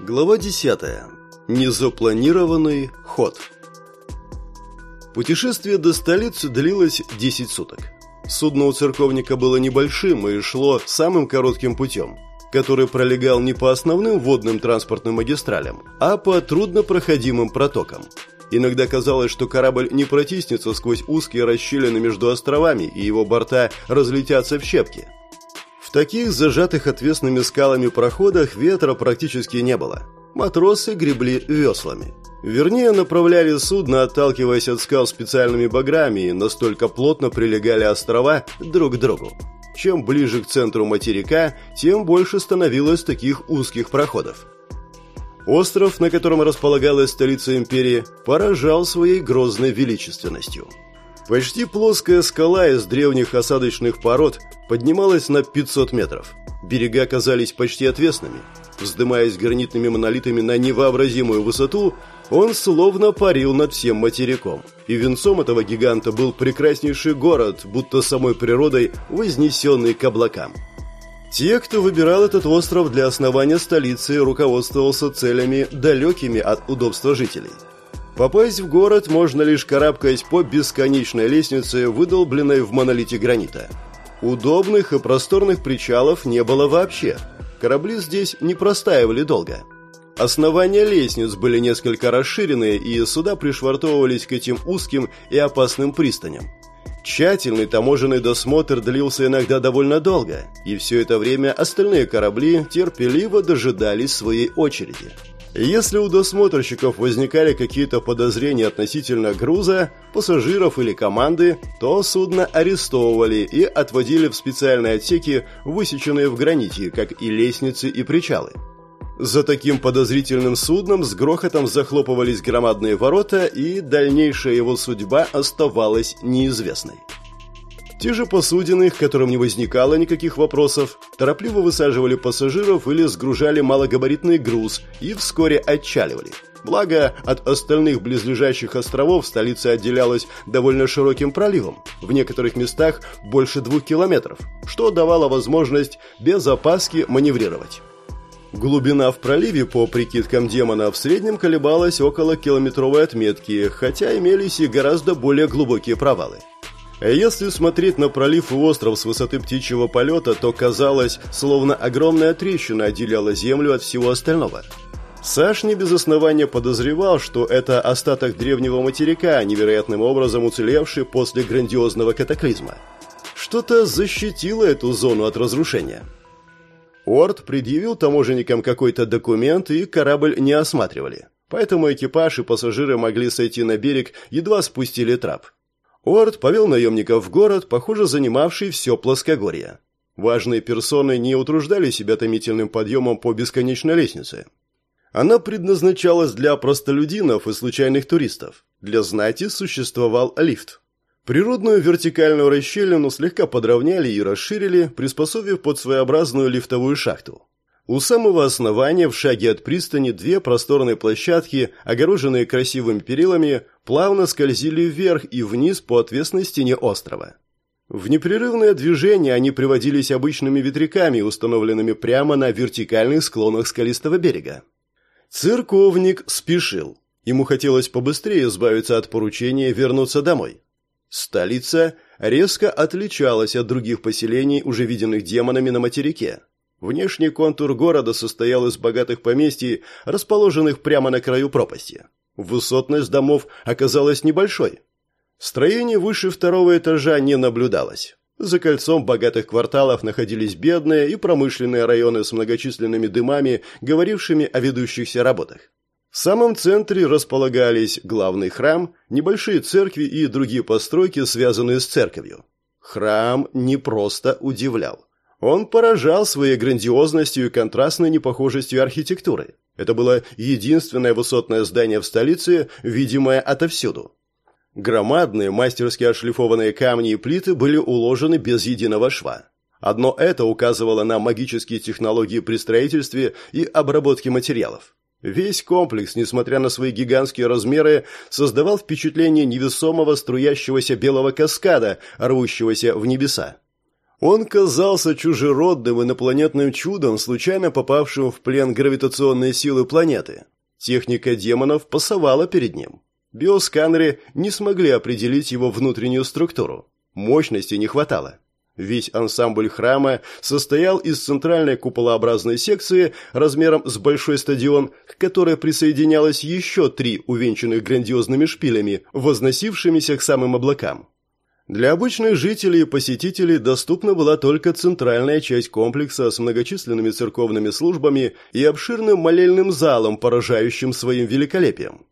Глава 10. Незапланированный ход. Путешествие до столицы длилось 10 суток. Судно у церковника было небольшим и шло самым коротким путем, который пролегал не по основным водным транспортным магистралям, а по труднопроходимым протокам. Иногда казалось, что корабль не протиснется сквозь узкие расщелины между островами, и его борта разлетятся в щепки – в таких зажатых отвесными скалами проходах ветра практически не было. Матросы гребли веслами. Вернее, направляли судно, отталкиваясь от скал специальными баграми, и настолько плотно прилегали острова друг к другу. Чем ближе к центру материка, тем больше становилось таких узких проходов. Остров, на котором располагалась столица империи, поражал своей грозной величественностью. Почти плоская скала из древних осадочных пород поднималась на 500 метров. Берега казались почти отвесными. Вздымаясь гранитными монолитами на невообразимую высоту, он словно парил над всем материком. И венцом этого гиганта был прекраснейший город, будто самой природой вознесенный к облакам. Те, кто выбирал этот остров для основания столицы, руководствовался целями, далекими от удобства жителей – Попасть в город можно лишь карабкаясь по бесконечной лестнице, выдолбленной в монолите гранита. Удобных и просторных причалов не было вообще. Корабли здесь не простаивали долго. Основания лестниц были несколько расширены, и суда пришвартовывались к этим узким и опасным пристаням. Тщательный таможенный досмотр длился иногда довольно долго, и все это время остальные корабли терпеливо дожидались своей очереди. Если у досмотрщиков возникали какие-то подозрения относительно груза, пассажиров или команды, то судно арестовывали и отводили в специальные отсеки, высеченные в граните, как и лестницы и причалы. За таким подозрительным судном с грохотом захлопывались громадные ворота, и дальнейшая его судьба оставалась неизвестной. Те же посудины, к которым не возникало никаких вопросов, торопливо высаживали пассажиров или сгружали малогабаритный груз и вскоре отчаливали. Благо, от остальных близлежащих островов столица отделялась довольно широким проливом, в некоторых местах больше двух километров, что давало возможность без опаски маневрировать. Глубина в проливе, по прикидкам демона, в среднем колебалась около километровой отметки, хотя имелись и гораздо более глубокие провалы. А если смотреть на пролив и остров с высоты птичьего полета, то казалось, словно огромная трещина отделяла Землю от всего остального. Саш не без основания подозревал, что это остаток древнего материка, невероятным образом уцелевший после грандиозного катаклизма. Что-то защитило эту зону от разрушения. Орд предъявил таможенникам какой-то документ, и корабль не осматривали. Поэтому экипаж и пассажиры могли сойти на берег, едва спустили трап. Уорд повел наемников в город, похоже, занимавший все плоскогорье. Важные персоны не утруждали себя томительным подъемом по бесконечной лестнице. Она предназначалась для простолюдинов и случайных туристов. Для знати существовал лифт. Природную вертикальную расщелину слегка подровняли и расширили, приспособив под своеобразную лифтовую шахту. У самого основания, в шаге от пристани, две просторные площадки, огороженные красивыми перилами, плавно скользили вверх и вниз по отвесной стене острова. В непрерывное движение они приводились обычными ветряками, установленными прямо на вертикальных склонах скалистого берега. Церковник спешил. Ему хотелось побыстрее избавиться от поручения вернуться домой. Столица резко отличалась от других поселений, уже виденных демонами на материке. Внешний контур города состоял из богатых поместий, расположенных прямо на краю пропасти. Высотность домов оказалась небольшой. Строений выше второго этажа не наблюдалось. За кольцом богатых кварталов находились бедные и промышленные районы с многочисленными дымами, говорившими о ведущихся работах. В самом центре располагались главный храм, небольшие церкви и другие постройки, связанные с церковью. Храм не просто удивлял. Он поражал своей грандиозностью и контрастной непохожестью архитектуры. Это было единственное высотное здание в столице, видимое отовсюду. Громадные, мастерски отшлифованные камни и плиты были уложены без единого шва. Одно это указывало на магические технологии при строительстве и обработке материалов. Весь комплекс, несмотря на свои гигантские размеры, создавал впечатление невесомого струящегося белого каскада, рвущегося в небеса. Он казался чужеродным инопланетным чудом, случайно попавшим в плен гравитационной силы планеты. Техника демонов пасовала перед ним. Биосканеры не смогли определить его внутреннюю структуру. Мощности не хватало. Весь ансамбль храма состоял из центральной куполообразной секции размером с большой стадион, к которой присоединялось еще три увенчанных грандиозными шпилями, возносившимися к самым облакам. Для обычных жителей и посетителей доступна была только центральная часть комплекса с многочисленными церковными службами и обширным молельным залом, поражающим своим великолепием.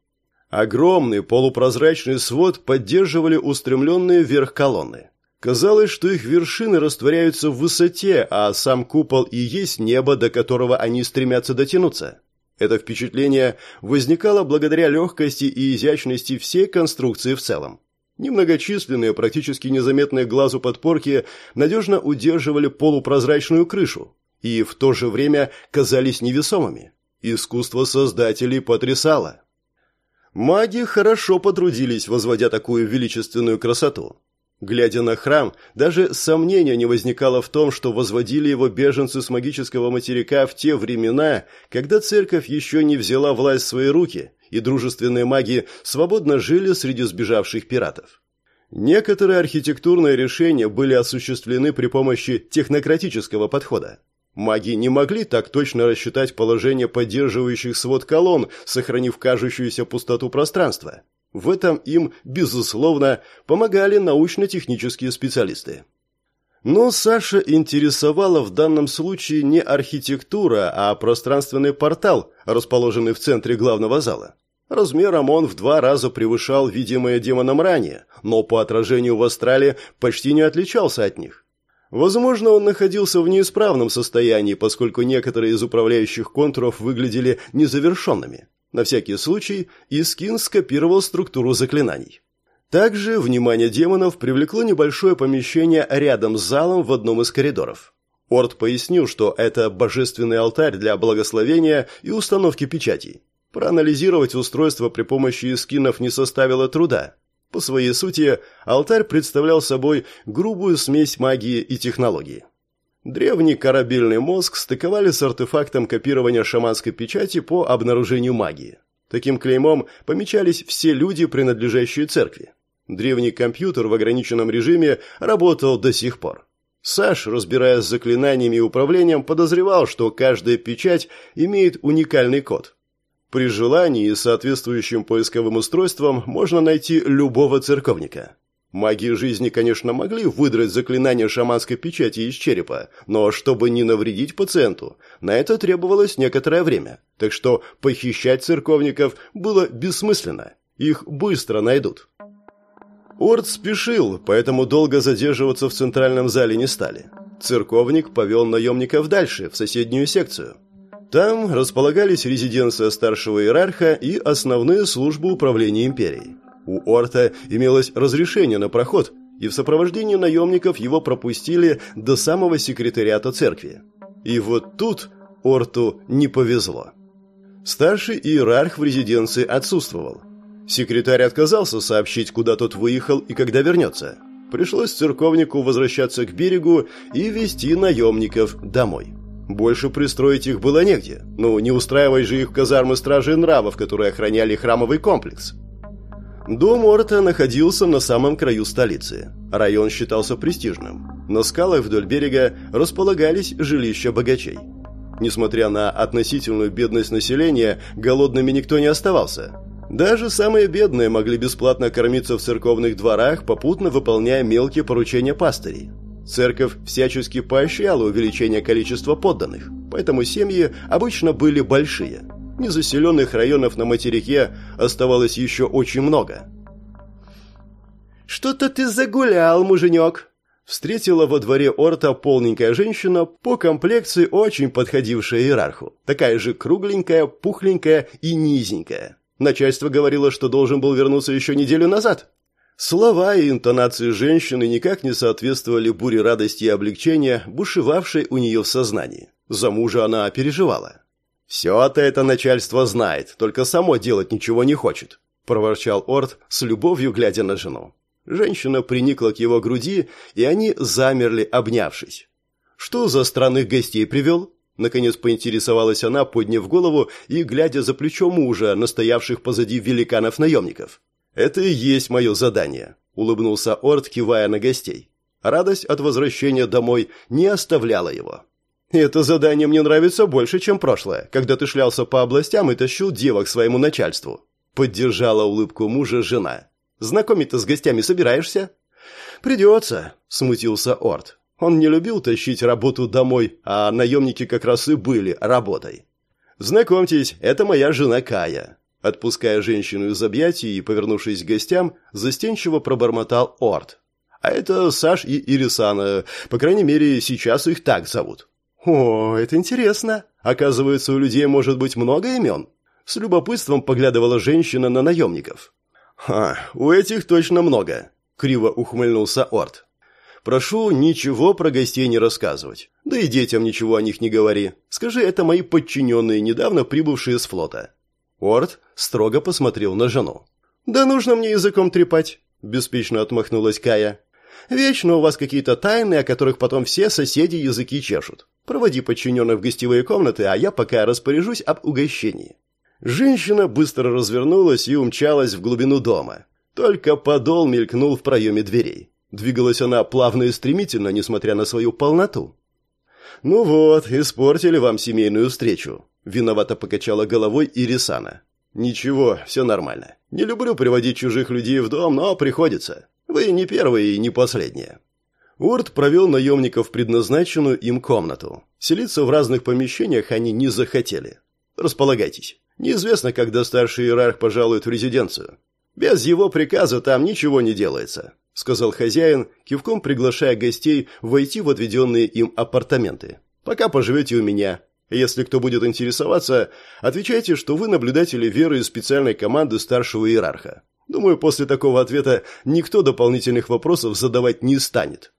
Огромный полупрозрачный свод поддерживали устремленные вверх колонны. Казалось, что их вершины растворяются в высоте, а сам купол и есть небо, до которого они стремятся дотянуться. Это впечатление возникало благодаря легкости и изящности всей конструкции в целом. Немногочисленные, практически незаметные глазу подпорки надежно удерживали полупрозрачную крышу и в то же время казались невесомыми. Искусство создателей потрясало. Маги хорошо потрудились, возводя такую величественную красоту. Глядя на храм, даже сомнения не возникало в том, что возводили его беженцы с магического материка в те времена, когда церковь еще не взяла власть в свои руки, и дружественные маги свободно жили среди сбежавших пиратов. Некоторые архитектурные решения были осуществлены при помощи технократического подхода. Маги не могли так точно рассчитать положение поддерживающих свод колонн, сохранив кажущуюся пустоту пространства. В этом им, безусловно, помогали научно-технические специалисты. Но Саша интересовала в данном случае не архитектура, а пространственный портал, расположенный в центре главного зала. Размером он в два раза превышал видимое демоном ранее, но по отражению в астрале почти не отличался от них. Возможно, он находился в неисправном состоянии, поскольку некоторые из управляющих контуров выглядели незавершенными. На всякий случай Искин скопировал структуру заклинаний. Также внимание демонов привлекло небольшое помещение рядом с залом в одном из коридоров. Орд пояснил, что это божественный алтарь для благословения и установки печатей. Проанализировать устройство при помощи эскинов не составило труда. По своей сути, алтарь представлял собой грубую смесь магии и технологии. Древний корабельный мозг стыковали с артефактом копирования шаманской печати по обнаружению магии. Таким клеймом помечались все люди, принадлежащие церкви. Древний компьютер в ограниченном режиме работал до сих пор. Саш, разбираясь с заклинаниями и управлением, подозревал, что каждая печать имеет уникальный код. При желании и соответствующим поисковым устройством можно найти любого церковника. Маги жизни, конечно, могли выдрать заклинание шаманской печати из черепа, но чтобы не навредить пациенту, на это требовалось некоторое время. Так что похищать церковников было бессмысленно. Их быстро найдут. Орд спешил, поэтому долго задерживаться в центральном зале не стали. Церковник повел наемников дальше, в соседнюю секцию. Там располагались резиденция старшего иерарха и основные службы управления империей. У Орта имелось разрешение на проход, и в сопровождении наемников его пропустили до самого секретариата церкви. И вот тут Орту не повезло. Старший иерарх в резиденции отсутствовал. Секретарь отказался сообщить, куда тот выехал и когда вернется. Пришлось церковнику возвращаться к берегу и вести наемников домой. Больше пристроить их было негде. Ну, не устраивать же их в казармы стражи нравов, которые охраняли храмовый комплекс. Дом Орта находился на самом краю столицы. Район считался престижным. На скалах вдоль берега располагались жилища богачей. Несмотря на относительную бедность населения, голодными никто не оставался. Даже самые бедные могли бесплатно кормиться в церковных дворах, попутно выполняя мелкие поручения пастырей. Церковь всячески поощряла увеличение количества подданных, поэтому семьи обычно были большие – Незаселенных районов на материке оставалось еще очень много. «Что-то ты загулял, муженек!» Встретила во дворе Орта полненькая женщина, по комплекции очень подходившая иерарху. Такая же кругленькая, пухленькая и низенькая. Начальство говорило, что должен был вернуться еще неделю назад. Слова и интонации женщины никак не соответствовали буре радости и облегчения, бушевавшей у нее в сознании. За мужа она переживала. «Все-то это начальство знает, только само делать ничего не хочет», – проворчал Орд с любовью, глядя на жену. Женщина приникла к его груди, и они замерли, обнявшись. «Что за странных гостей привел?» Наконец поинтересовалась она, подняв голову и глядя за плечо мужа, настоявших позади великанов-наемников. «Это и есть мое задание», — улыбнулся Орд, кивая на гостей. Радость от возвращения домой не оставляла его. «Это задание мне нравится больше, чем прошлое, когда ты шлялся по областям и тащил девок своему начальству», — поддержала улыбку мужа жена. «Знакомить-то с гостями собираешься?» «Придется», — смутился Орд. Он не любил тащить работу домой, а наемники как раз и были работой. «Знакомьтесь, это моя жена Кая». Отпуская женщину из объятий и повернувшись к гостям, застенчиво пробормотал Орд. «А это Саш и Ирисана, по крайней мере, сейчас их так зовут». «О, это интересно. Оказывается, у людей может быть много имен». С любопытством поглядывала женщина на наемников. «Ха, у этих точно много», — криво ухмыльнулся Орд. Прошу ничего про гостей не рассказывать. Да и детям ничего о них не говори. Скажи, это мои подчиненные, недавно прибывшие с флота». Орд строго посмотрел на жену. «Да нужно мне языком трепать», – беспечно отмахнулась Кая. «Вечно у вас какие-то тайны, о которых потом все соседи языки чешут. Проводи подчиненных в гостевые комнаты, а я пока распоряжусь об угощении». Женщина быстро развернулась и умчалась в глубину дома. Только подол мелькнул в проеме дверей. Двигалась она плавно и стремительно, несмотря на свою полноту. «Ну вот, испортили вам семейную встречу», — виновато покачала головой Ирисана. «Ничего, все нормально. Не люблю приводить чужих людей в дом, но приходится. Вы не первые и не последние». Урт провел наемников в предназначенную им комнату. Селиться в разных помещениях они не захотели. «Располагайтесь. Неизвестно, когда старший иерарх пожалует в резиденцию. Без его приказа там ничего не делается сказал хозяин, кивком приглашая гостей войти в отведенные им апартаменты. «Пока поживете у меня. Если кто будет интересоваться, отвечайте, что вы наблюдатели веры из специальной команды старшего иерарха. Думаю, после такого ответа никто дополнительных вопросов задавать не станет».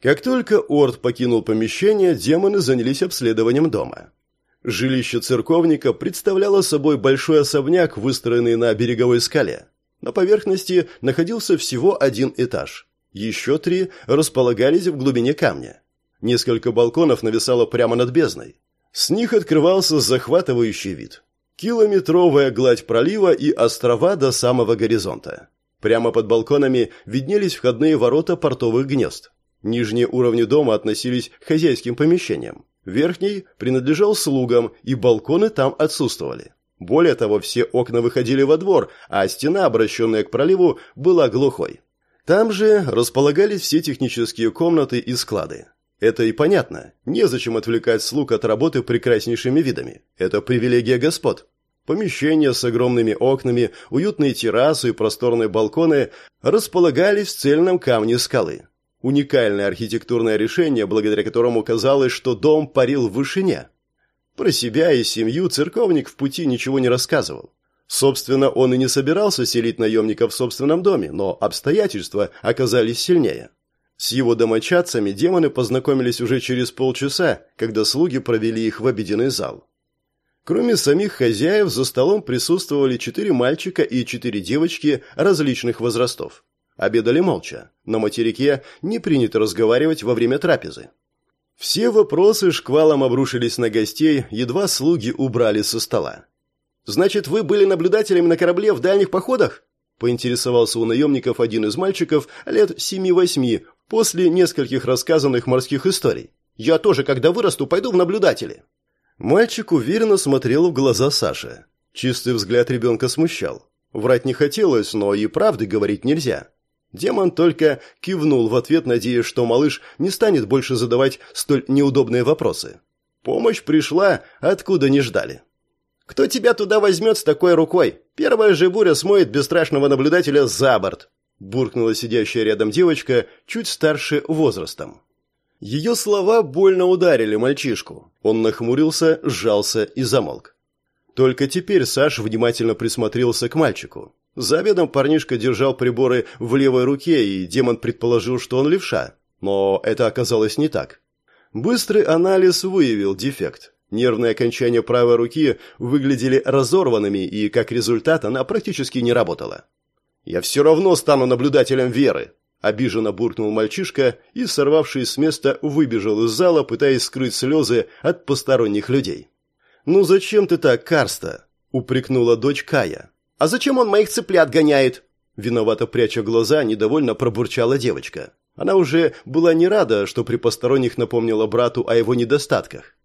Как только Орд покинул помещение, демоны занялись обследованием дома. Жилище церковника представляло собой большой особняк, выстроенный на береговой скале. На поверхности находился всего один этаж. Еще три располагались в глубине камня. Несколько балконов нависало прямо над бездной. С них открывался захватывающий вид. Километровая гладь пролива и острова до самого горизонта. Прямо под балконами виднелись входные ворота портовых гнезд. Нижние уровни дома относились к хозяйским помещениям. Верхний принадлежал слугам, и балконы там отсутствовали. Более того, все окна выходили во двор, а стена, обращенная к проливу, была глухой. Там же располагались все технические комнаты и склады. Это и понятно. Незачем отвлекать слуг от работы прекраснейшими видами. Это привилегия господ. Помещения с огромными окнами, уютные террасы и просторные балконы располагались в цельном камне скалы. Уникальное архитектурное решение, благодаря которому казалось, что дом парил в вышине. Про себя и семью церковник в пути ничего не рассказывал. Собственно, он и не собирался селить наемников в собственном доме, но обстоятельства оказались сильнее. С его домочадцами демоны познакомились уже через полчаса, когда слуги провели их в обеденный зал. Кроме самих хозяев, за столом присутствовали четыре мальчика и четыре девочки различных возрастов. Обедали молча. На материке не принято разговаривать во время трапезы. Все вопросы шквалом обрушились на гостей, едва слуги убрали со стола. «Значит, вы были наблюдателями на корабле в дальних походах?» поинтересовался у наемников один из мальчиков лет семи-восьми после нескольких рассказанных морских историй. «Я тоже, когда вырасту, пойду в наблюдатели». Мальчик уверенно смотрел в глаза Саши. Чистый взгляд ребенка смущал. Врать не хотелось, но и правды говорить нельзя. Демон только кивнул в ответ, надеясь, что малыш не станет больше задавать столь неудобные вопросы. Помощь пришла, откуда не ждали. «Кто тебя туда возьмет с такой рукой? Первая же буря смоет бесстрашного наблюдателя за борт!» буркнула сидящая рядом девочка, чуть старше возрастом. Ее слова больно ударили мальчишку. Он нахмурился, сжался и замолк. Только теперь Саш внимательно присмотрелся к мальчику. За обедом парнишка держал приборы в левой руке, и демон предположил, что он левша. Но это оказалось не так. Быстрый анализ выявил дефект. Нервные окончания правой руки выглядели разорванными, и как результат она практически не работала. «Я все равно стану наблюдателем Веры!» Обиженно буркнул мальчишка и, сорвавшись с места, выбежал из зала, пытаясь скрыть слезы от посторонних людей. «Ну зачем ты так, Карста?» – упрекнула дочь Кая. «А зачем он моих цыплят гоняет?» Виновато пряча глаза, недовольно пробурчала девочка. Она уже была не рада, что при посторонних напомнила брату о его недостатках.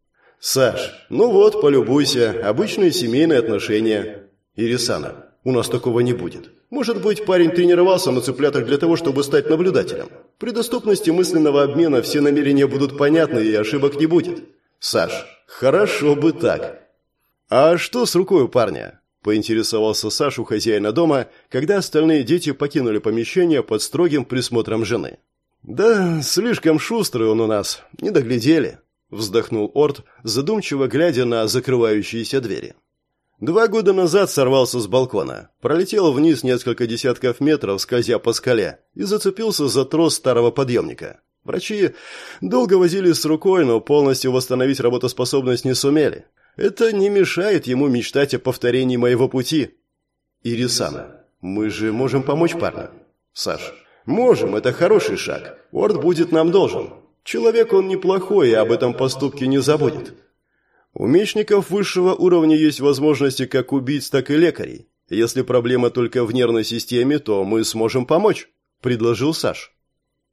«Саш, ну вот, полюбуйся, обычные семейные отношения». «Ирисана, у нас такого не будет. Может быть, парень тренировался на цыплятах для того, чтобы стать наблюдателем. При доступности мысленного обмена все намерения будут понятны и ошибок не будет. Саш, хорошо бы так. А что с рукой у парня? Поинтересовался Саш у хозяина дома, когда остальные дети покинули помещение под строгим присмотром жены. «Да, слишком шустрый он у нас, не доглядели», — вздохнул Орт, задумчиво глядя на закрывающиеся двери. Два года назад сорвался с балкона, пролетел вниз несколько десятков метров, скользя по скале, и зацепился за трос старого подъемника. Врачи долго возились с рукой, но полностью восстановить работоспособность не сумели. Это не мешает ему мечтать о повторении моего пути. Ирисана, мы же можем помочь парню. Саш, можем, это хороший шаг. Орд будет нам должен. Человек он неплохой и об этом поступке не забудет. У мечников высшего уровня есть возможности как убийц, так и лекарей. Если проблема только в нервной системе, то мы сможем помочь, предложил Саш.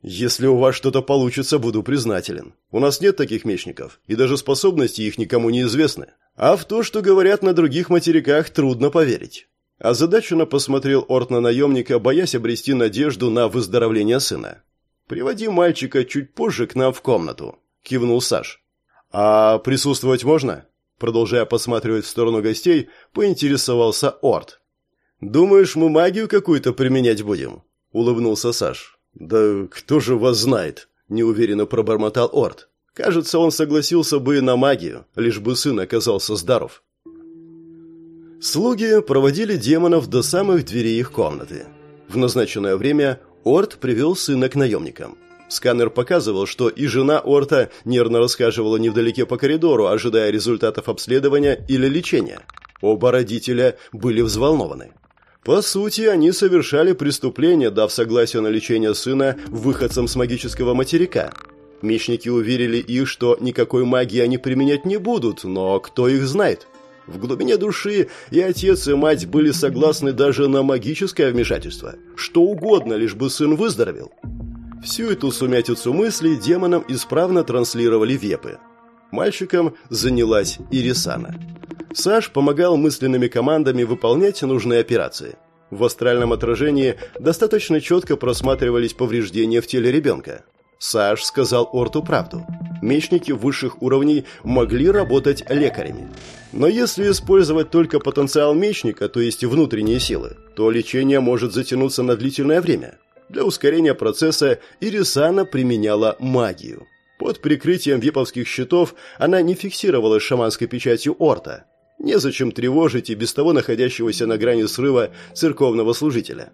Если у вас что-то получится, буду признателен. У нас нет таких мечников, и даже способности их никому не известны. А в то, что говорят на других материках, трудно поверить. Озадаченно посмотрел Орт на наемника, боясь обрести надежду на выздоровление сына. «Приводи мальчика чуть позже к нам в комнату», – кивнул Саш. «А присутствовать можно?» Продолжая посматривать в сторону гостей, поинтересовался Орт. «Думаешь, мы магию какую-то применять будем?» – улыбнулся Саш. «Да кто же вас знает?» – неуверенно пробормотал Орт. «Кажется, он согласился бы на магию, лишь бы сын оказался здоров». Слуги проводили демонов до самых дверей их комнаты. В назначенное время Орт привел сына к наемникам. Сканер показывал, что и жена Орта нервно расхаживала невдалеке по коридору, ожидая результатов обследования или лечения. Оба родителя были взволнованы. По сути, они совершали преступление, дав согласие на лечение сына выходцам с магического материка. Мечники уверили их, что никакой магии они применять не будут, но кто их знает? В глубине души и отец, и мать были согласны даже на магическое вмешательство. Что угодно, лишь бы сын выздоровел. Всю эту сумятицу мыслей демонам исправно транслировали вепы. Мальчиком занялась Ирисана. Саш помогал мысленными командами выполнять нужные операции. В астральном отражении достаточно четко просматривались повреждения в теле ребенка. Саш сказал Орту правду. Мечники высших уровней могли работать лекарями. Но если использовать только потенциал мечника, то есть внутренние силы, то лечение может затянуться на длительное время – для ускорения процесса Ирисана применяла магию. Под прикрытием виповских щитов она не фиксировалась шаманской печатью Орта. Незачем тревожить и без того находящегося на грани срыва церковного служителя.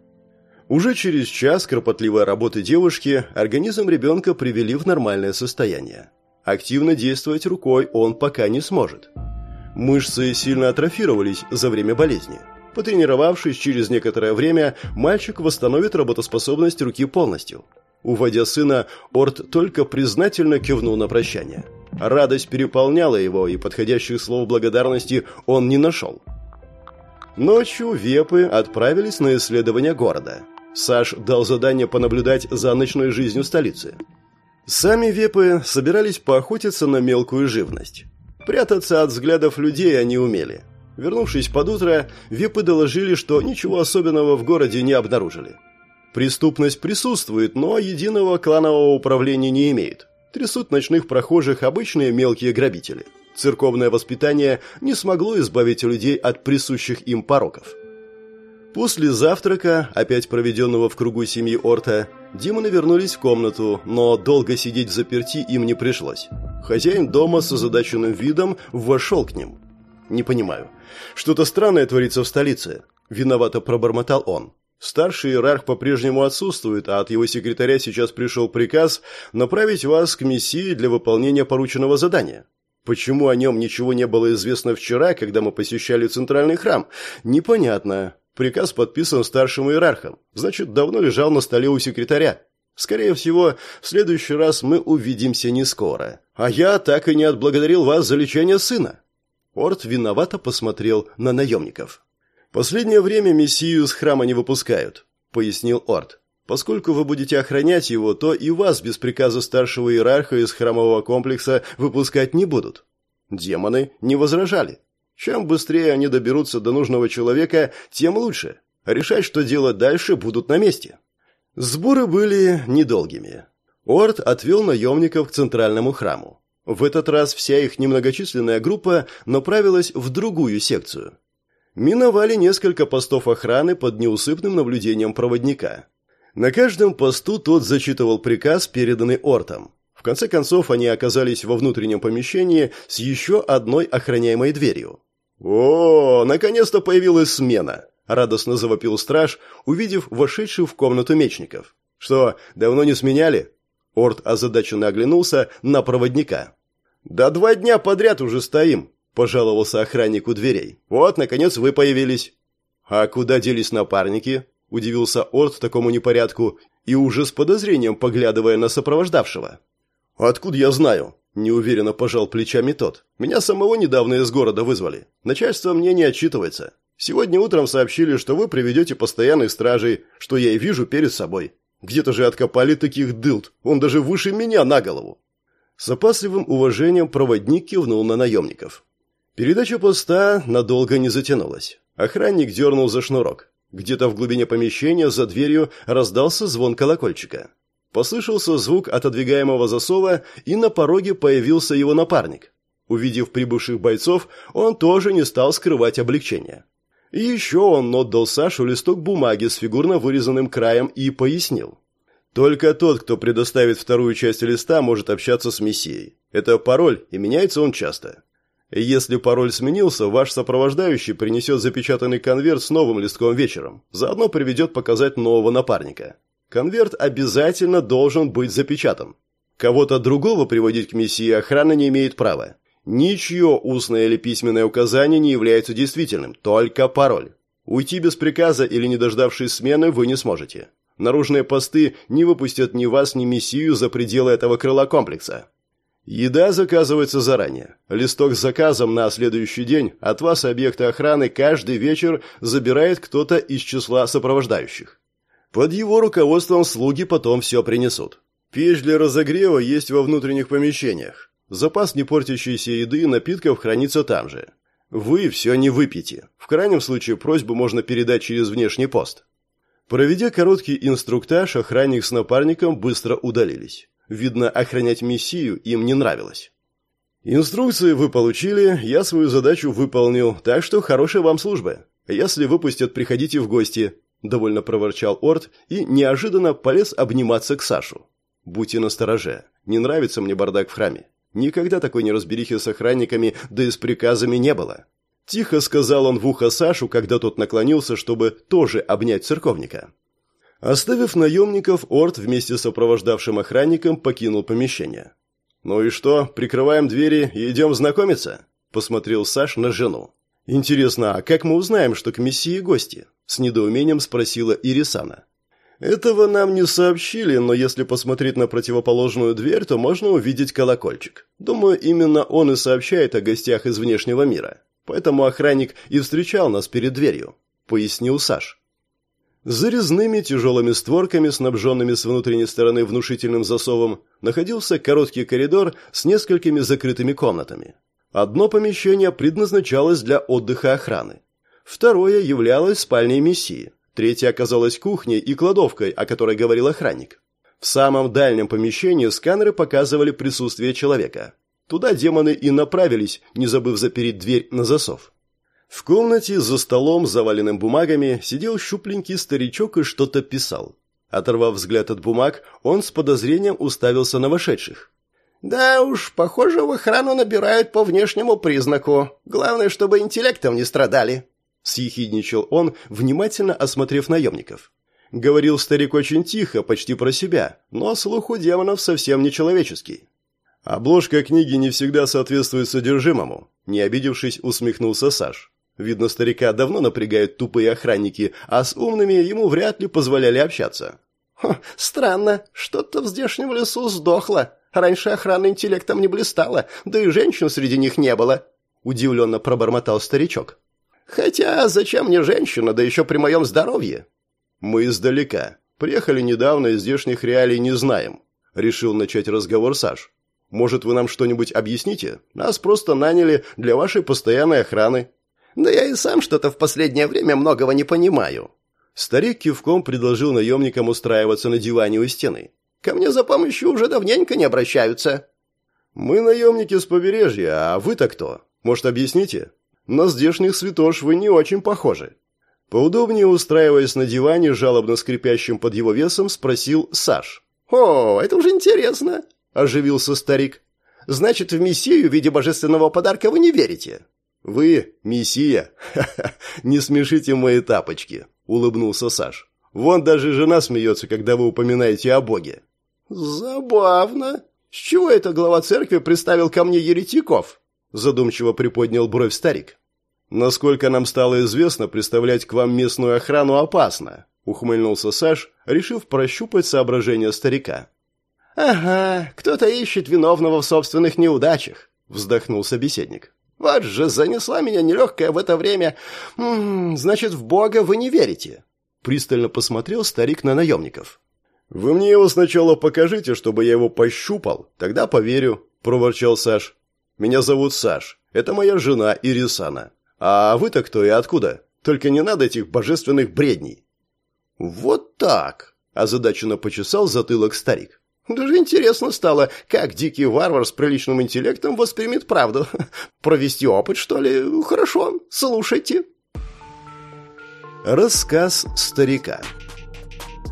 Уже через час кропотливой работы девушки организм ребенка привели в нормальное состояние. Активно действовать рукой он пока не сможет. Мышцы сильно атрофировались за время болезни. Потренировавшись через некоторое время, мальчик восстановит работоспособность руки полностью. Уводя сына, Орт только признательно кивнул на прощание. Радость переполняла его, и подходящих слов благодарности он не нашел. Ночью вепы отправились на исследование города. Саш дал задание понаблюдать за ночной жизнью столицы. Сами вепы собирались поохотиться на мелкую живность. Прятаться от взглядов людей они умели – Вернувшись под утро, вепы доложили, что ничего особенного в городе не обнаружили. Преступность присутствует, но единого кланового управления не имеет. Трясут ночных прохожих обычные мелкие грабители. Церковное воспитание не смогло избавить людей от присущих им пороков. После завтрака, опять проведенного в кругу семьи Орта, демоны вернулись в комнату, но долго сидеть в заперти им не пришлось. Хозяин дома с озадаченным видом вошел к ним – «Не понимаю. Что-то странное творится в столице», – виновато пробормотал он. «Старший иерарх по-прежнему отсутствует, а от его секретаря сейчас пришел приказ направить вас к мессии для выполнения порученного задания. Почему о нем ничего не было известно вчера, когда мы посещали центральный храм? Непонятно. Приказ подписан старшим иерархом. Значит, давно лежал на столе у секретаря. Скорее всего, в следующий раз мы увидимся не скоро. А я так и не отблагодарил вас за лечение сына. Орд виновато посмотрел на наемников. Последнее время мессию с храма не выпускают, пояснил Орд. Поскольку вы будете охранять его, то и вас без приказа старшего иерарха из храмового комплекса выпускать не будут. Демоны не возражали. Чем быстрее они доберутся до нужного человека, тем лучше. Решать, что делать дальше, будут на месте. Сборы были недолгими. Орд отвел наемников к центральному храму. В этот раз вся их немногочисленная группа направилась в другую секцию. Миновали несколько постов охраны под неусыпным наблюдением проводника. На каждом посту тот зачитывал приказ, переданный Ортом. В конце концов, они оказались во внутреннем помещении с еще одной охраняемой дверью. «О, наконец-то появилась смена!» – радостно завопил страж, увидев вошедших в комнату мечников. «Что, давно не сменяли?» Орт озадаченно оглянулся на проводника. «Да два дня подряд уже стоим», – пожаловался охранник у дверей. «Вот, наконец, вы появились». «А куда делись напарники?» – удивился Орт такому непорядку и уже с подозрением поглядывая на сопровождавшего. «Откуда я знаю?» – неуверенно пожал плечами тот. «Меня самого недавно из города вызвали. Начальство мне не отчитывается. Сегодня утром сообщили, что вы приведете постоянных стражей, что я и вижу перед собой. Где-то же откопали таких дылд, он даже выше меня на голову». С опасливым уважением проводник кивнул на наемников. Передача поста надолго не затянулась. Охранник дернул за шнурок. Где-то в глубине помещения за дверью раздался звон колокольчика. Послышался звук отодвигаемого засова, и на пороге появился его напарник. Увидев прибывших бойцов, он тоже не стал скрывать облегчение. И еще он отдал Сашу листок бумаги с фигурно вырезанным краем и пояснил. Только тот, кто предоставит вторую часть листа, может общаться с мессией. Это пароль, и меняется он часто. Если пароль сменился, ваш сопровождающий принесет запечатанный конверт с новым листком вечером. Заодно приведет показать нового напарника. Конверт обязательно должен быть запечатан. Кого-то другого приводить к мессии охрана не имеет права. Ничье устное или письменное указание не является действительным, только пароль. Уйти без приказа или не дождавшись смены вы не сможете. Наружные посты не выпустят ни вас, ни мессию за пределы этого крыла комплекса. Еда заказывается заранее. Листок с заказом на следующий день от вас объекта охраны каждый вечер забирает кто-то из числа сопровождающих. Под его руководством слуги потом все принесут. Печь для разогрева есть во внутренних помещениях. Запас не портящейся еды и напитков хранится там же. Вы все не выпьете. В крайнем случае просьбу можно передать через внешний пост. Проведя короткий инструктаж, охранник с напарником быстро удалились. Видно, охранять мессию им не нравилось. Инструкции вы получили, я свою задачу выполнил, так что хорошей вам службы. Если выпустят, приходите в гости, довольно проворчал Орд и неожиданно полез обниматься к Сашу. Будьте настороже. Не нравится мне бардак в храме. Никогда такой неразберихи с охранниками, да и с приказами не было. Тихо сказал он в ухо Сашу, когда тот наклонился, чтобы тоже обнять церковника. Оставив наемников, Орд вместе с сопровождавшим охранником покинул помещение. «Ну и что, прикрываем двери и идем знакомиться?» – посмотрел Саш на жену. «Интересно, а как мы узнаем, что к мессии гости?» – с недоумением спросила Ирисана. «Этого нам не сообщили, но если посмотреть на противоположную дверь, то можно увидеть колокольчик. Думаю, именно он и сообщает о гостях из внешнего мира. Поэтому охранник и встречал нас перед дверью», – пояснил Саш. За резными тяжелыми створками, снабженными с внутренней стороны внушительным засовом, находился короткий коридор с несколькими закрытыми комнатами. Одно помещение предназначалось для отдыха охраны. Второе являлось спальней мессии. Третье оказалось кухней и кладовкой, о которой говорил охранник. В самом дальнем помещении сканеры показывали присутствие человека. Туда демоны и направились, не забыв запереть дверь на засов. В комнате за столом, заваленным бумагами, сидел щупленький старичок и что-то писал. Оторвав взгляд от бумаг, он с подозрением уставился на вошедших. «Да уж, похоже, в охрану набирают по внешнему признаку. Главное, чтобы интеллектом не страдали», — съехидничал он, внимательно осмотрев наемников. Говорил старик очень тихо, почти про себя, но слух у демонов совсем не человеческий. Обложка книги не всегда соответствует содержимому, не обидевшись, усмехнулся Саш. Видно, старика давно напрягают тупые охранники, а с умными ему вряд ли позволяли общаться. «Странно, что-то в здешнем лесу сдохло. Раньше охрана интеллектом не блистала, да и женщин среди них не было», — удивленно пробормотал старичок. «Хотя зачем мне женщина, да еще при моем здоровье?» «Мы издалека. Приехали недавно, и здешних реалий не знаем», — решил начать разговор Саш. «Может, вы нам что-нибудь объясните? Нас просто наняли для вашей постоянной охраны». «Да я и сам что-то в последнее время многого не понимаю», Старик кивком предложил наемникам устраиваться на диване у стены. «Ко мне за помощью уже давненько не обращаются». «Мы наемники с побережья, а вы-то кто? Может, объясните? На здешних святош вы не очень похожи». Поудобнее устраиваясь на диване, жалобно скрипящим под его весом, спросил Саш. «О, это уже интересно!» – оживился старик. «Значит, в Мессию в виде божественного подарка вы не верите?» «Вы – Мессия? Не смешите мои тапочки!» улыбнулся Саш. Вон даже жена смеется, когда вы упоминаете о Боге. Забавно. С чего это глава церкви представил ко мне еретиков? Задумчиво приподнял бровь старик. Насколько нам стало известно, представлять к вам местную охрану опасно, ухмыльнулся Саш, решив прощупать соображения старика. Ага, кто-то ищет виновного в собственных неудачах, вздохнул собеседник. Вот же занесла меня нелегкая в это время. М -м, значит, в Бога вы не верите?» Пристально посмотрел старик на наемников. «Вы мне его сначала покажите, чтобы я его пощупал, тогда поверю», – проворчал Саш. «Меня зовут Саш. Это моя жена Ирисана. А вы-то кто и откуда? Только не надо этих божественных бредней». «Вот так», – озадаченно почесал затылок старик. Даже интересно стало, как дикий варвар с приличным интеллектом воспримет правду. Провести опыт, что ли? Хорошо, слушайте. Рассказ старика.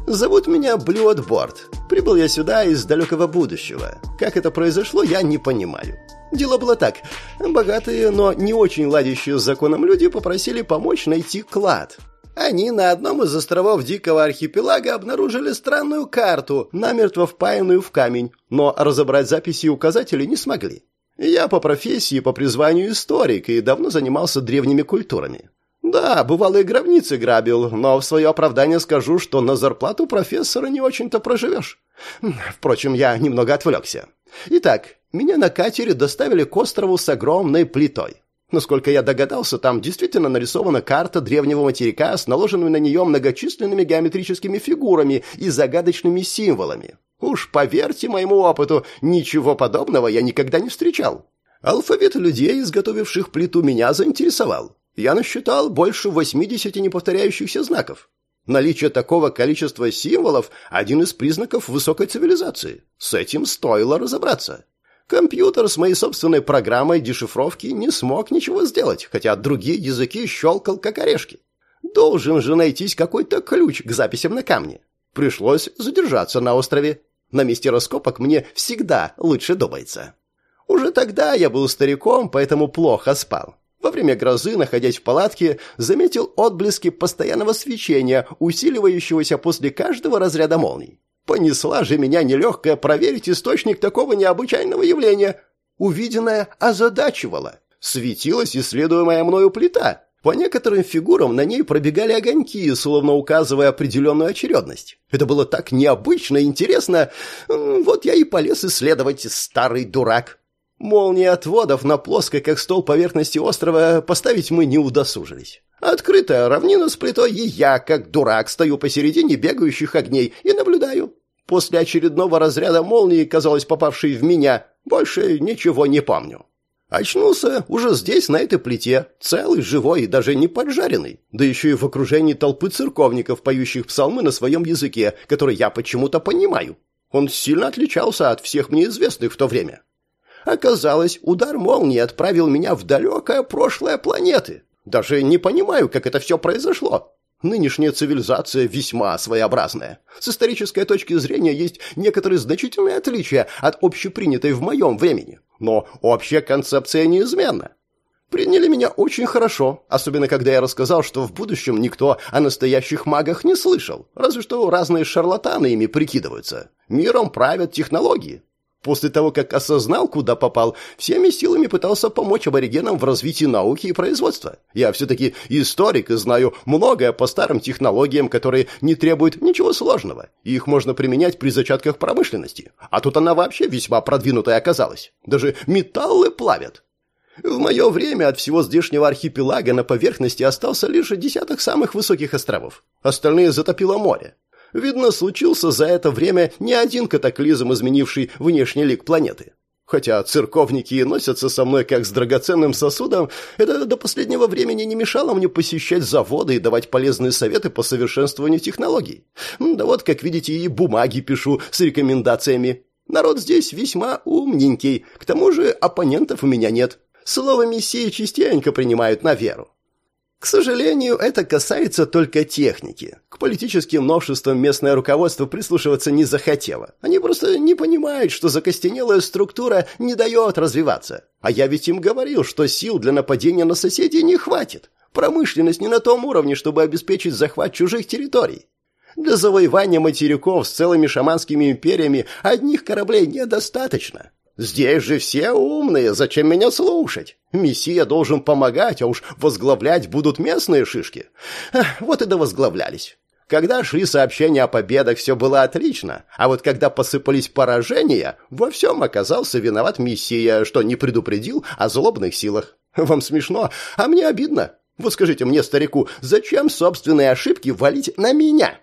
Зовут меня Блюотборд. Прибыл я сюда из далекого будущего. Как это произошло, я не понимаю. Дело было так. Богатые, но не очень ладящие с законом люди попросили помочь найти клад. Они на одном из островов Дикого архипелага обнаружили странную карту, намертво впаянную в камень, но разобрать записи и указатели не смогли. Я по профессии, по призванию историк и давно занимался древними культурами. Да, бывалые гробницы грабил, но в свое оправдание скажу, что на зарплату профессора не очень-то проживешь. Впрочем, я немного отвлекся. Итак, меня на катере доставили к острову с огромной плитой. Насколько я догадался, там действительно нарисована карта древнего материка с наложенными на нее многочисленными геометрическими фигурами и загадочными символами. Уж поверьте моему опыту, ничего подобного я никогда не встречал. Алфавит людей, изготовивших плиту, меня заинтересовал. Я насчитал больше 80 неповторяющихся знаков. Наличие такого количества символов – один из признаков высокой цивилизации. С этим стоило разобраться. Компьютер с моей собственной программой дешифровки не смог ничего сделать, хотя другие языки щелкал как орешки. Должен же найтись какой-то ключ к записям на камне. Пришлось задержаться на острове. На месте раскопок мне всегда лучше думается. Уже тогда я был стариком, поэтому плохо спал. Во время грозы, находясь в палатке, заметил отблески постоянного свечения, усиливающегося после каждого разряда молний. Понесла же меня нелегкая проверить источник такого необычайного явления. Увиденное озадачивало. Светилась исследуемая мною плита. По некоторым фигурам на ней пробегали огоньки, словно указывая определенную очередность. Это было так необычно и интересно. Вот я и полез исследовать, старый дурак. Молнии отводов на плоской, как стол поверхности острова, поставить мы не удосужились. Открытая равнина с плитой, и я, как дурак, стою посередине бегающих огней и наблюдаю. После очередного разряда молнии, казалось, попавшей в меня, больше ничего не помню. Очнулся уже здесь, на этой плите, целый, живой и даже не поджаренный, да еще и в окружении толпы церковников, поющих псалмы на своем языке, который я почему-то понимаю. Он сильно отличался от всех мне известных в то время. Оказалось, удар молнии отправил меня в далекое прошлое планеты, даже не понимаю, как это все произошло. Нынешняя цивилизация весьма своеобразная. С исторической точки зрения есть некоторые значительные отличия от общепринятой в моем времени. Но общая концепция неизменна. Приняли меня очень хорошо, особенно когда я рассказал, что в будущем никто о настоящих магах не слышал, разве что разные шарлатаны ими прикидываются. Миром правят технологии. После того, как осознал, куда попал, всеми силами пытался помочь аборигенам в развитии науки и производства. Я все-таки историк и знаю многое по старым технологиям, которые не требуют ничего сложного. Их можно применять при зачатках промышленности. А тут она вообще весьма продвинутая оказалась. Даже металлы плавят. В мое время от всего здешнего архипелага на поверхности остался лишь десяток самых высоких островов. Остальные затопило море. Видно, случился за это время не один катаклизм, изменивший внешний лик планеты. Хотя церковники и носятся со мной как с драгоценным сосудом, это до последнего времени не мешало мне посещать заводы и давать полезные советы по совершенствованию технологий. Да вот, как видите, и бумаги пишу с рекомендациями. Народ здесь весьма умненький, к тому же оппонентов у меня нет. Слово «мессия» частенько принимают на веру. К сожалению, это касается только техники. К политическим новшествам местное руководство прислушиваться не захотело. Они просто не понимают, что закостенелая структура не дает развиваться. А я ведь им говорил, что сил для нападения на соседей не хватит. Промышленность не на том уровне, чтобы обеспечить захват чужих территорий. Для завоевания материков с целыми шаманскими империями одних кораблей недостаточно. Здесь же все умные, зачем меня слушать? Мессия должен помогать, а уж возглавлять будут местные шишки. Эх, вот и довозглавлялись. Когда шли сообщения о победах, все было отлично, а вот когда посыпались поражения, во всем оказался виноват Мессия, что не предупредил о злобных силах. Вам смешно, а мне обидно. Вот скажите мне, старику, зачем собственные ошибки валить на меня?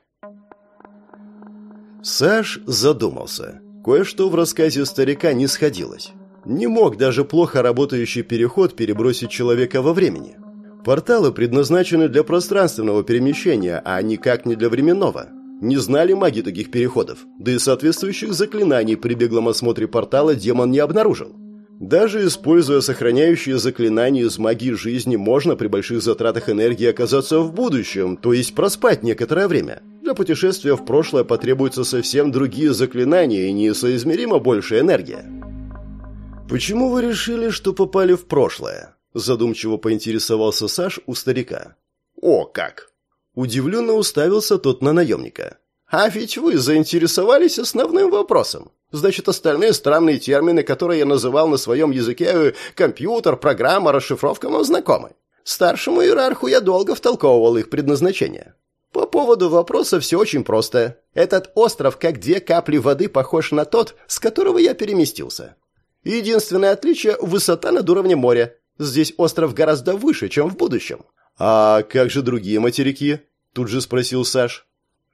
Саш задумался. Кое-что в рассказе старика не сходилось. Не мог даже плохо работающий переход перебросить человека во времени. Порталы предназначены для пространственного перемещения, а никак не для временного. Не знали маги таких переходов, да и соответствующих заклинаний при беглом осмотре портала демон не обнаружил. Даже используя сохраняющие заклинания из магии жизни, можно при больших затратах энергии оказаться в будущем, то есть проспать некоторое время. Для путешествия в прошлое потребуются совсем другие заклинания и несоизмеримо большая энергия. «Почему вы решили, что попали в прошлое?» Задумчиво поинтересовался Саш у старика. «О, как!» Удивленно уставился тот на наемника. «А ведь вы заинтересовались основным вопросом. Значит, остальные странные термины, которые я называл на своем языке э, компьютер, программа, расшифровка, вам знакомы. Старшему иерарху я долго втолковывал их предназначение. По поводу вопроса все очень просто. Этот остров, как две капли воды, похож на тот, с которого я переместился. Единственное отличие – высота над уровнем моря. Здесь остров гораздо выше, чем в будущем. «А как же другие материки?» – тут же спросил Саш.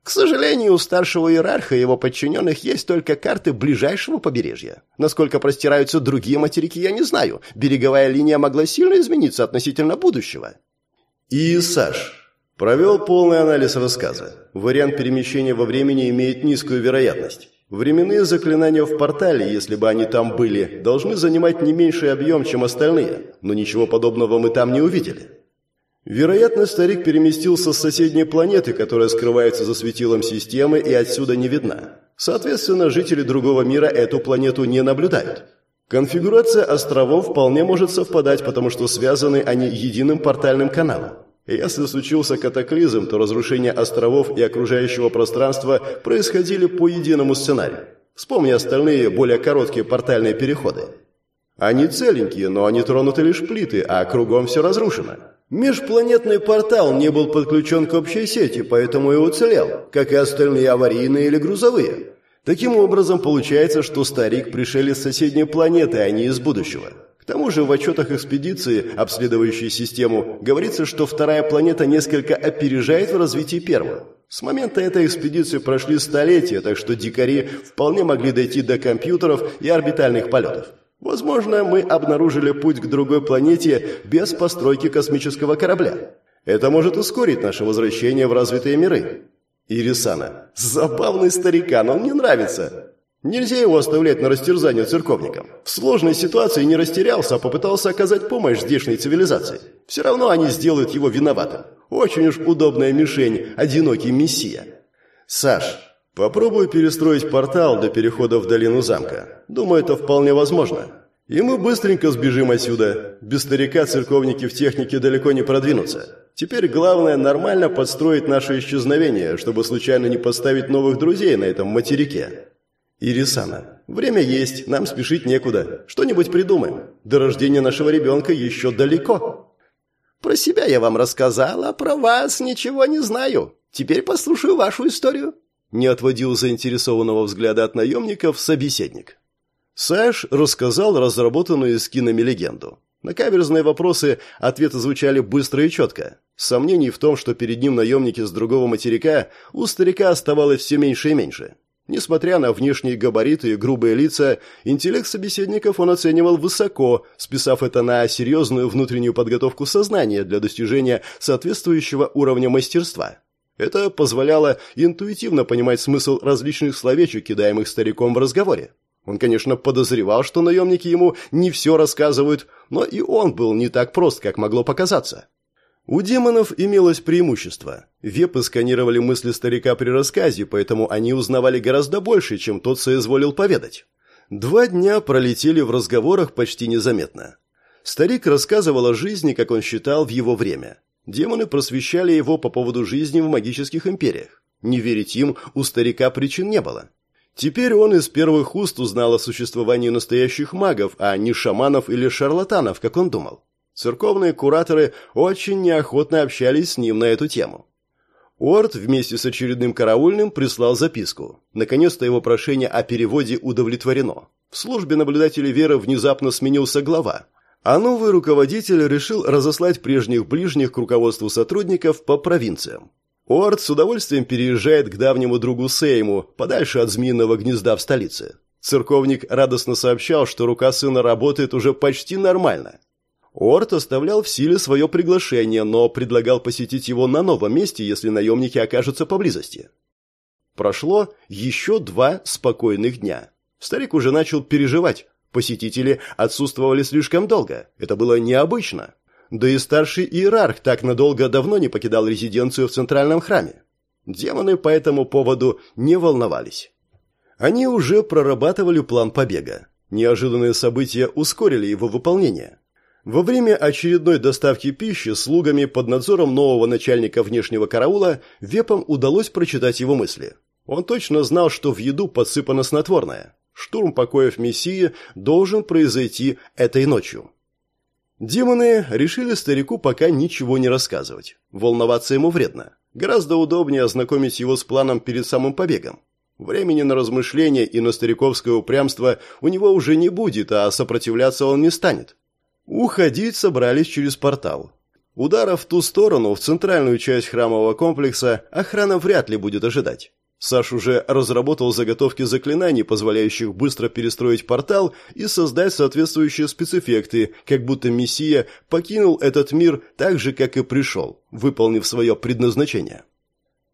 К сожалению, у старшего иерарха и его подчиненных есть только карты ближайшего побережья. Насколько простираются другие материки, я не знаю. Береговая линия могла сильно измениться относительно будущего. И Саш провел полный анализ рассказа. Вариант перемещения во времени имеет низкую вероятность. Временные заклинания в портале, если бы они там были, должны занимать не меньший объем, чем остальные, но ничего подобного мы там не увидели. Вероятно, старик переместился с соседней планеты, которая скрывается за светилом системы и отсюда не видна. Соответственно, жители другого мира эту планету не наблюдают. Конфигурация островов вполне может совпадать, потому что связаны они единым портальным каналом. Если случился катаклизм, то разрушение островов и окружающего пространства происходили по единому сценарию. Вспомни остальные, более короткие портальные переходы. Они целенькие, но они тронуты лишь плиты, а кругом все разрушено. Межпланетный портал не был подключен к общей сети, поэтому и уцелел, как и остальные аварийные или грузовые. Таким образом, получается, что старик пришел из соседней планеты, а не из будущего. Тому же в отчетах экспедиции, обследующей систему, говорится, что вторая планета несколько опережает в развитии первую. С момента этой экспедиции прошли столетия, так что дикари вполне могли дойти до компьютеров и орбитальных полетов. Возможно, мы обнаружили путь к другой планете без постройки космического корабля. Это может ускорить наше возвращение в развитые миры. Ирисана. Забавный старикан, он мне нравится. Нельзя его оставлять на растерзание церковникам. В сложной ситуации не растерялся, а попытался оказать помощь здешней цивилизации. Все равно они сделают его виноватым. Очень уж удобная мишень, одинокий мессия. Саш, Попробую перестроить портал до перехода в долину замка. Думаю, это вполне возможно. И мы быстренько сбежим отсюда. Без старика церковники в технике далеко не продвинутся. Теперь главное нормально подстроить наше исчезновение, чтобы случайно не поставить новых друзей на этом материке. Ирисана, Время есть, нам спешить некуда. Что-нибудь придумаем. До рождения нашего ребенка еще далеко. Про себя я вам рассказал, а про вас ничего не знаю. Теперь послушаю вашу историю. Не отводил заинтересованного взгляда от наемников собеседник. Саш рассказал разработанную скинами легенду. На каверзные вопросы ответы звучали быстро и четко. Сомнений в том, что перед ним наемники с другого материка, у старика оставалось все меньше и меньше. Несмотря на внешние габариты и грубые лица, интеллект собеседников он оценивал высоко, списав это на серьезную внутреннюю подготовку сознания для достижения соответствующего уровня мастерства. Это позволяло интуитивно понимать смысл различных словечек, кидаемых стариком в разговоре. Он, конечно, подозревал, что наемники ему не все рассказывают, но и он был не так прост, как могло показаться. У демонов имелось преимущество. Вепы сканировали мысли старика при рассказе, поэтому они узнавали гораздо больше, чем тот соизволил поведать. Два дня пролетели в разговорах почти незаметно. Старик рассказывал о жизни, как он считал, в его время. Демоны просвещали его по поводу жизни в магических империях. Не верить им у старика причин не было. Теперь он из первых уст узнал о существовании настоящих магов, а не шаманов или шарлатанов, как он думал. Церковные кураторы очень неохотно общались с ним на эту тему. Орд вместе с очередным караульным прислал записку. Наконец-то его прошение о переводе удовлетворено. В службе наблюдателей веры внезапно сменился глава, а новый руководитель решил разослать прежних ближних к руководству сотрудников по провинциям. Уорд с удовольствием переезжает к давнему другу Сейму, подальше от змеиного гнезда в столице. Церковник радостно сообщал, что рука сына работает уже почти нормально. Уорд оставлял в силе свое приглашение, но предлагал посетить его на новом месте, если наемники окажутся поблизости. Прошло еще два спокойных дня. Старик уже начал переживать. Посетители отсутствовали слишком долго. Это было необычно. Да и старший иерарх так надолго давно не покидал резиденцию в центральном храме. Демоны по этому поводу не волновались. Они уже прорабатывали план побега. Неожиданные события ускорили его выполнение. Во время очередной доставки пищи слугами под надзором нового начальника внешнего караула Вепам удалось прочитать его мысли. Он точно знал, что в еду подсыпано снотворное. Штурм покоев Мессии должен произойти этой ночью. Демоны решили старику пока ничего не рассказывать. Волноваться ему вредно. Гораздо удобнее ознакомить его с планом перед самым побегом. Времени на размышления и на стариковское упрямство у него уже не будет, а сопротивляться он не станет. Уходить собрались через портал. Удара в ту сторону, в центральную часть храмового комплекса, охрана вряд ли будет ожидать. Саш уже разработал заготовки заклинаний, позволяющих быстро перестроить портал и создать соответствующие спецэффекты, как будто Мессия покинул этот мир так же, как и пришел, выполнив свое предназначение.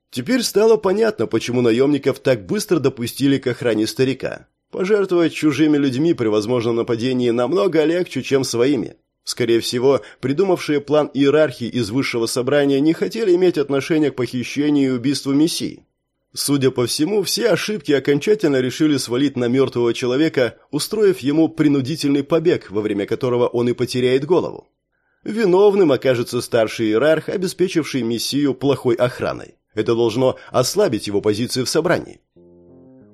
Теперь стало понятно, почему наемников так быстро допустили к охране старика. Пожертвовать чужими людьми при возможном нападении намного легче, чем своими. Скорее всего, придумавшие план иерархии из высшего собрания не хотели иметь отношения к похищению и убийству Мессии. Судя по всему, все ошибки окончательно решили свалить на мертвого человека, устроив ему принудительный побег, во время которого он и потеряет голову. Виновным окажется старший иерарх, обеспечивший мессию плохой охраной. Это должно ослабить его позиции в собрании.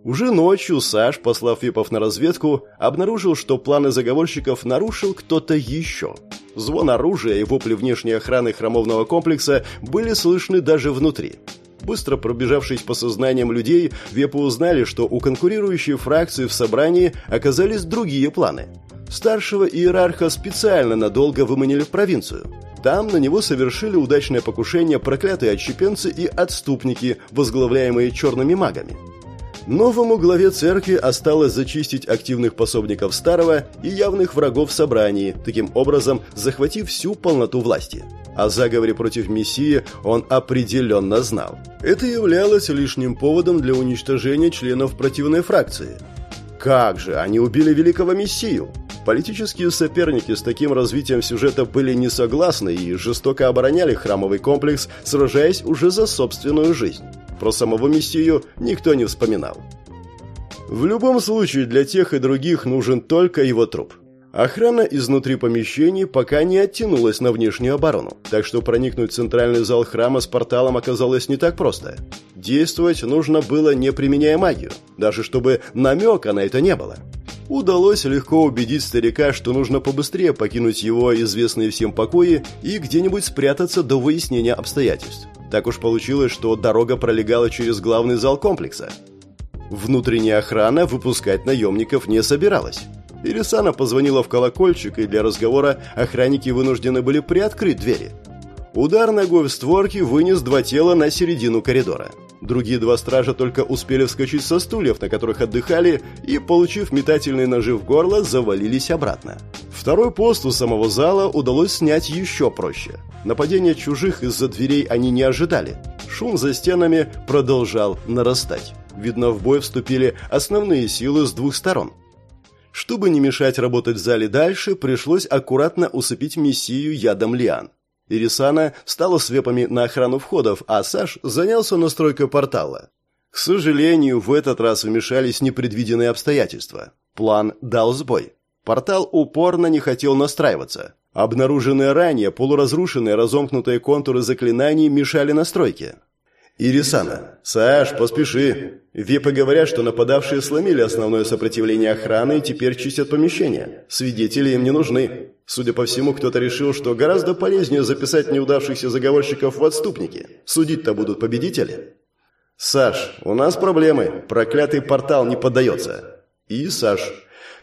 Уже ночью Саш, послав Випов на разведку, обнаружил, что планы заговорщиков нарушил кто-то еще. Звон оружия и вопли внешней охраны храмовного комплекса были слышны даже внутри. Быстро пробежавшись по сознаниям людей, вепы узнали, что у конкурирующей фракции в собрании оказались другие планы. Старшего иерарха специально надолго выманили в провинцию. Там на него совершили удачное покушение проклятые отщепенцы и отступники, возглавляемые черными магами. Новому главе церкви осталось зачистить активных пособников старого и явных врагов в собрании, таким образом захватив всю полноту власти. О заговоре против Мессии он определенно знал. Это являлось лишним поводом для уничтожения членов противной фракции. Как же, они убили великого Мессию! Политические соперники с таким развитием сюжета были не согласны и жестоко обороняли храмовый комплекс, сражаясь уже за собственную жизнь. Про самого Мессию никто не вспоминал. В любом случае, для тех и других нужен только его труп. Охрана изнутри помещений пока не оттянулась на внешнюю оборону, так что проникнуть в центральный зал храма с порталом оказалось не так просто. Действовать нужно было не применяя магию, даже чтобы намека на это не было. Удалось легко убедить старика, что нужно побыстрее покинуть его известные всем покои и где-нибудь спрятаться до выяснения обстоятельств. Так уж получилось, что дорога пролегала через главный зал комплекса. Внутренняя охрана выпускать наемников не собиралась. Ирисана позвонила в колокольчик, и для разговора охранники вынуждены были приоткрыть двери. Удар ногой в створки вынес два тела на середину коридора. Другие два стража только успели вскочить со стульев, на которых отдыхали, и, получив метательный ножи в горло, завалились обратно. Второй пост у самого зала удалось снять еще проще. Нападения чужих из-за дверей они не ожидали. Шум за стенами продолжал нарастать. Видно, в бой вступили основные силы с двух сторон. Чтобы не мешать работать в зале дальше, пришлось аккуратно усыпить мессию ядом лиан. Ирисана стала свепами на охрану входов, а Саш занялся настройкой портала. К сожалению, в этот раз вмешались непредвиденные обстоятельства. План дал сбой. Портал упорно не хотел настраиваться. Обнаруженные ранее полуразрушенные разомкнутые контуры заклинаний мешали настройке. «Ирисана, Саш, поспеши. Вепы говорят, что нападавшие сломили основное сопротивление охраны и теперь чистят помещение. Свидетели им не нужны. Судя по всему, кто-то решил, что гораздо полезнее записать неудавшихся заговорщиков в отступники. Судить-то будут победители». «Саш, у нас проблемы. Проклятый портал не поддается». «И, Саш,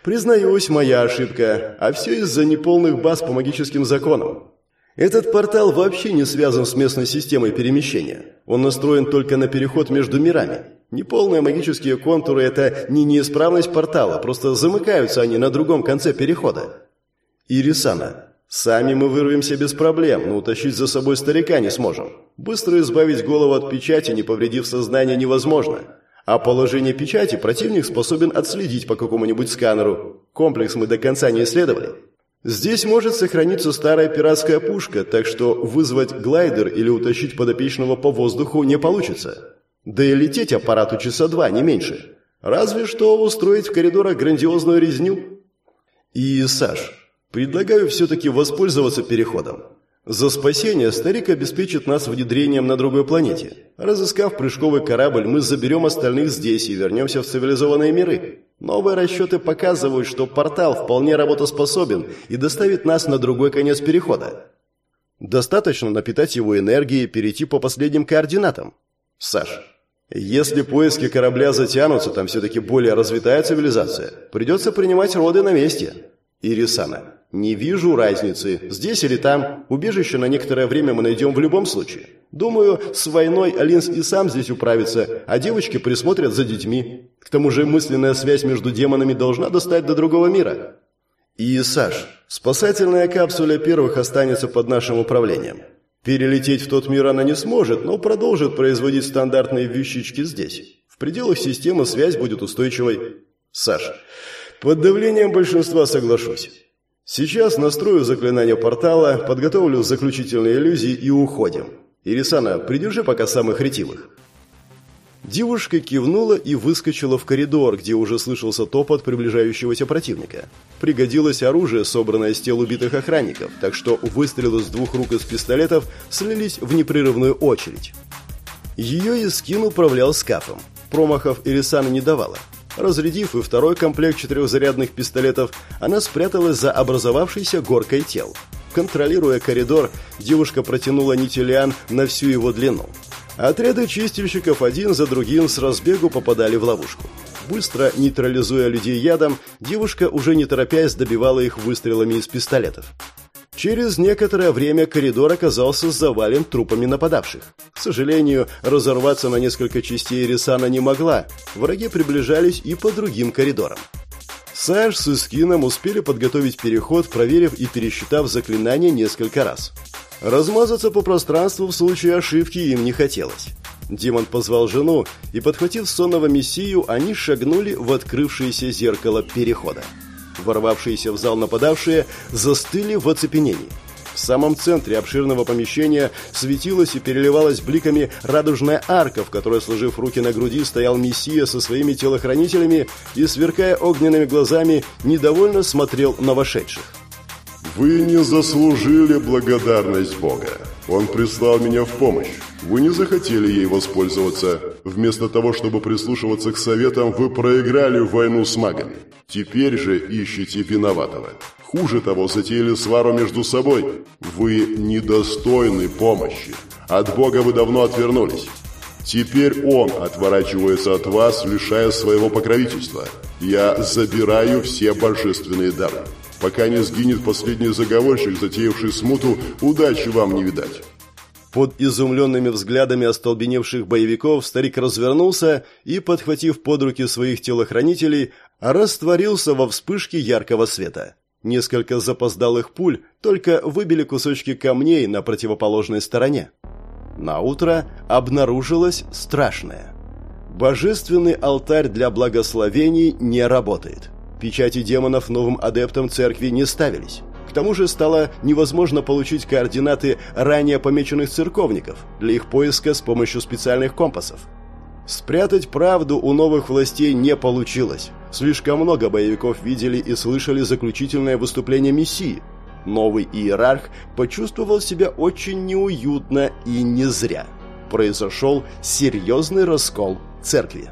признаюсь, моя ошибка. А все из-за неполных баз по магическим законам. Этот портал вообще не связан с местной системой перемещения. Он настроен только на переход между мирами. Неполные магические контуры – это не неисправность портала, просто замыкаются они на другом конце перехода. Ирисана, сами мы вырвемся без проблем, но утащить за собой старика не сможем. Быстро избавить голову от печати, не повредив сознание, невозможно. А положение печати противник способен отследить по какому-нибудь сканеру. Комплекс мы до конца не исследовали. Здесь может сохраниться старая пиратская пушка, так что вызвать глайдер или утащить подопечного по воздуху не получится. Да и лететь аппарату часа два, не меньше. Разве что устроить в коридорах грандиозную резню. И, Саш, предлагаю все-таки воспользоваться переходом. За спасение старик обеспечит нас внедрением на другой планете. Разыскав прыжковый корабль, мы заберем остальных здесь и вернемся в цивилизованные миры. Новые расчеты показывают, что портал вполне работоспособен и доставит нас на другой конец перехода. Достаточно напитать его энергией и перейти по последним координатам. Саш, если поиски корабля затянутся, там все-таки более развитая цивилизация, придется принимать роды на месте. Ирисана, не вижу разницы, здесь или там. Убежище на некоторое время мы найдем в любом случае. Думаю, с войной Алинс и сам здесь управится, а девочки присмотрят за детьми. К тому же мысленная связь между демонами должна достать до другого мира. И, Саш, спасательная капсуля первых останется под нашим управлением. Перелететь в тот мир она не сможет, но продолжит производить стандартные вещички здесь. В пределах системы связь будет устойчивой. Саш, под давлением большинства соглашусь. Сейчас настрою заклинание портала, подготовлю заключительные иллюзии и уходим. Ирисана, придержи пока самых ретивых». Девушка кивнула и выскочила в коридор, где уже слышался топот приближающегося противника. Пригодилось оружие, собранное с тел убитых охранников, так что выстрелы с двух рук из пистолетов слились в непрерывную очередь. Ее Искин управлял скафом. Промахов Ирисана не давала. Разрядив и второй комплект четырехзарядных пистолетов, она спряталась за образовавшейся горкой тел. Контролируя коридор, девушка протянула нитилиан на всю его длину. Отряды чистильщиков один за другим с разбегу попадали в ловушку. Быстро нейтрализуя людей ядом, девушка уже не торопясь добивала их выстрелами из пистолетов. Через некоторое время коридор оказался завален трупами нападавших. К сожалению, разорваться на несколько частей Рисана не могла. Враги приближались и по другим коридорам. Саш с Искином успели подготовить переход, проверив и пересчитав заклинания несколько раз. Размазаться по пространству в случае ошибки им не хотелось. Демон позвал жену, и, подхватив сонного мессию, они шагнули в открывшееся зеркало перехода. Ворвавшиеся в зал нападавшие застыли в оцепенении. В самом центре обширного помещения светилась и переливалась бликами радужная арка, в которой, сложив руки на груди, стоял Мессия со своими телохранителями и, сверкая огненными глазами, недовольно смотрел на вошедших. «Вы не заслужили благодарность Бога. Он прислал меня в помощь. Вы не захотели ей воспользоваться. Вместо того, чтобы прислушиваться к советам, вы проиграли войну с магами. Теперь же ищете виноватого. Хуже того, затеяли свару между собой. Вы недостойны помощи. От Бога вы давно отвернулись. Теперь он отворачивается от вас, лишая своего покровительства. Я забираю все божественные дары. Пока не сгинет последний заговорщик, затеявший смуту, удачи вам не видать». Под изумленными взглядами остолбеневших боевиков старик развернулся и, подхватив под руки своих телохранителей, растворился во вспышке яркого света. Несколько запоздалых пуль только выбили кусочки камней на противоположной стороне. На утро обнаружилось страшное. Божественный алтарь для благословений не работает. Печати демонов новым адептам церкви не ставились. К тому же стало невозможно получить координаты ранее помеченных церковников для их поиска с помощью специальных компасов. Спрятать правду у новых властей не получилось. Слишком много боевиков видели и слышали заключительное выступление Мессии. Новый иерарх почувствовал себя очень неуютно и не зря. Произошел серьезный раскол церкви.